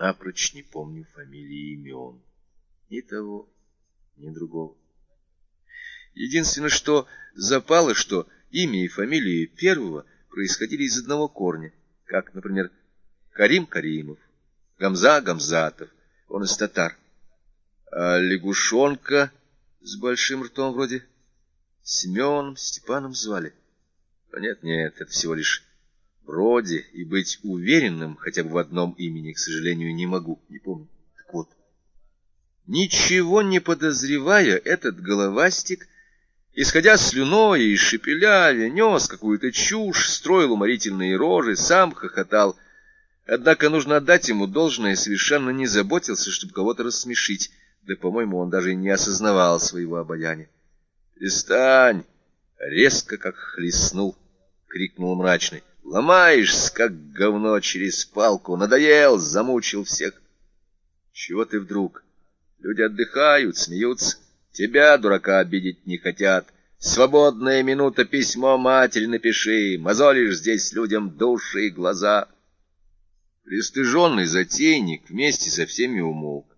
напрочь не помню фамилии и имен. Ни того, ни другого. Единственное, что запало, что имя и фамилия первого происходили из одного корня, как, например, Карим Каримов, Гамза Гамзатов, он из татар. А лягушонка с большим ртом вроде Семеном Степаном звали. А нет, нет, это всего лишь вроде, и быть уверенным хотя бы в одном имени, к сожалению, не могу, не помню. Так вот, ничего не подозревая, этот головастик, исходя слюной и шепеляя, нес какую-то чушь, строил уморительные рожи, сам хохотал. Однако нужно отдать ему должное, совершенно не заботился, чтобы кого-то рассмешить, да, по-моему, он даже не осознавал своего обаяния. «Перестань!» — резко как хлестнул, — крикнул мрачный. Ломаешься, как говно через палку. Надоел, замучил всех. Чего ты вдруг? Люди отдыхают, смеются. Тебя, дурака, обидеть не хотят. Свободная минута письмо матери напиши. Мозолишь здесь людям души и глаза. Пристыженный затейник вместе со всеми умолк.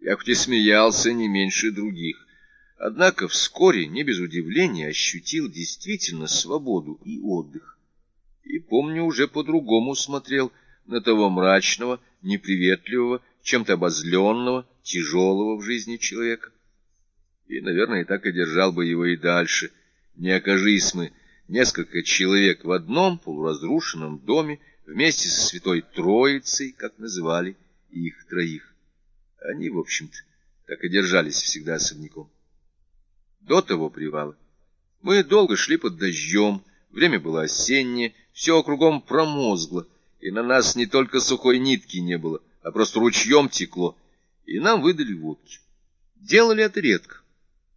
Я хоть и смеялся не меньше других, однако вскоре, не без удивления, ощутил действительно свободу и отдых помню, уже по-другому смотрел на того мрачного, неприветливого, чем-то обозленного, тяжелого в жизни человека. И, наверное, так и держал бы его и дальше. Не окажись мы несколько человек в одном полуразрушенном доме вместе со Святой Троицей, как называли их троих. Они, в общем-то, так и держались всегда особняком. До того привала мы долго шли под дождем, время было осеннее, все кругом промозгло, и на нас не только сухой нитки не было, а просто ручьем текло, и нам выдали водки. Делали это редко.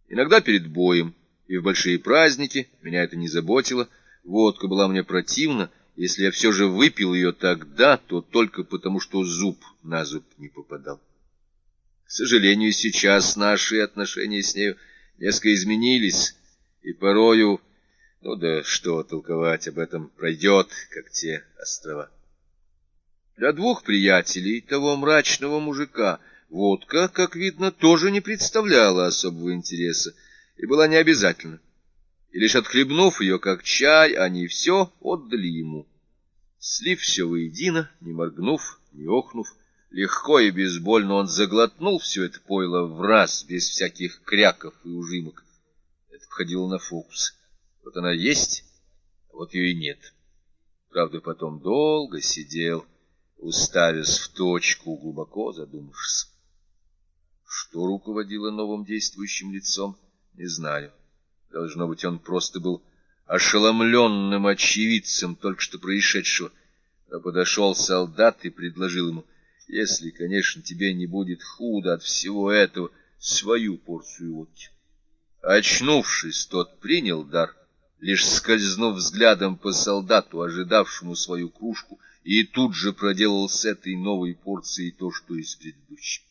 Иногда перед боем, и в большие праздники, меня это не заботило, водка была мне противна, если я все же выпил ее тогда, то только потому, что зуб на зуб не попадал. К сожалению, сейчас наши отношения с нею несколько изменились, и порою ну да что толковать об этом, пройдет, как те острова. Для двух приятелей того мрачного мужика водка, как видно, тоже не представляла особого интереса и была необязательна. И лишь отхлебнув ее как чай, они все отдали ему. Слив все воедино, не моргнув, не охнув, легко и безбольно он заглотнул все это пойло в раз, без всяких кряков и ужимок. Это входило на фокус. Вот она есть, а вот ее и нет. Правда, потом долго сидел, уставясь в точку, глубоко задумавшись. Что руководило новым действующим лицом, не знаю. Должно быть, он просто был ошеломленным очевидцем только что происшедшего. Но подошел солдат и предложил ему, если, конечно, тебе не будет худо от всего этого, свою порцию водки. Очнувшись, тот принял дар лишь скользнув взглядом по солдату, ожидавшему свою кружку, и тут же проделал с этой новой порцией то, что и с предыдущей.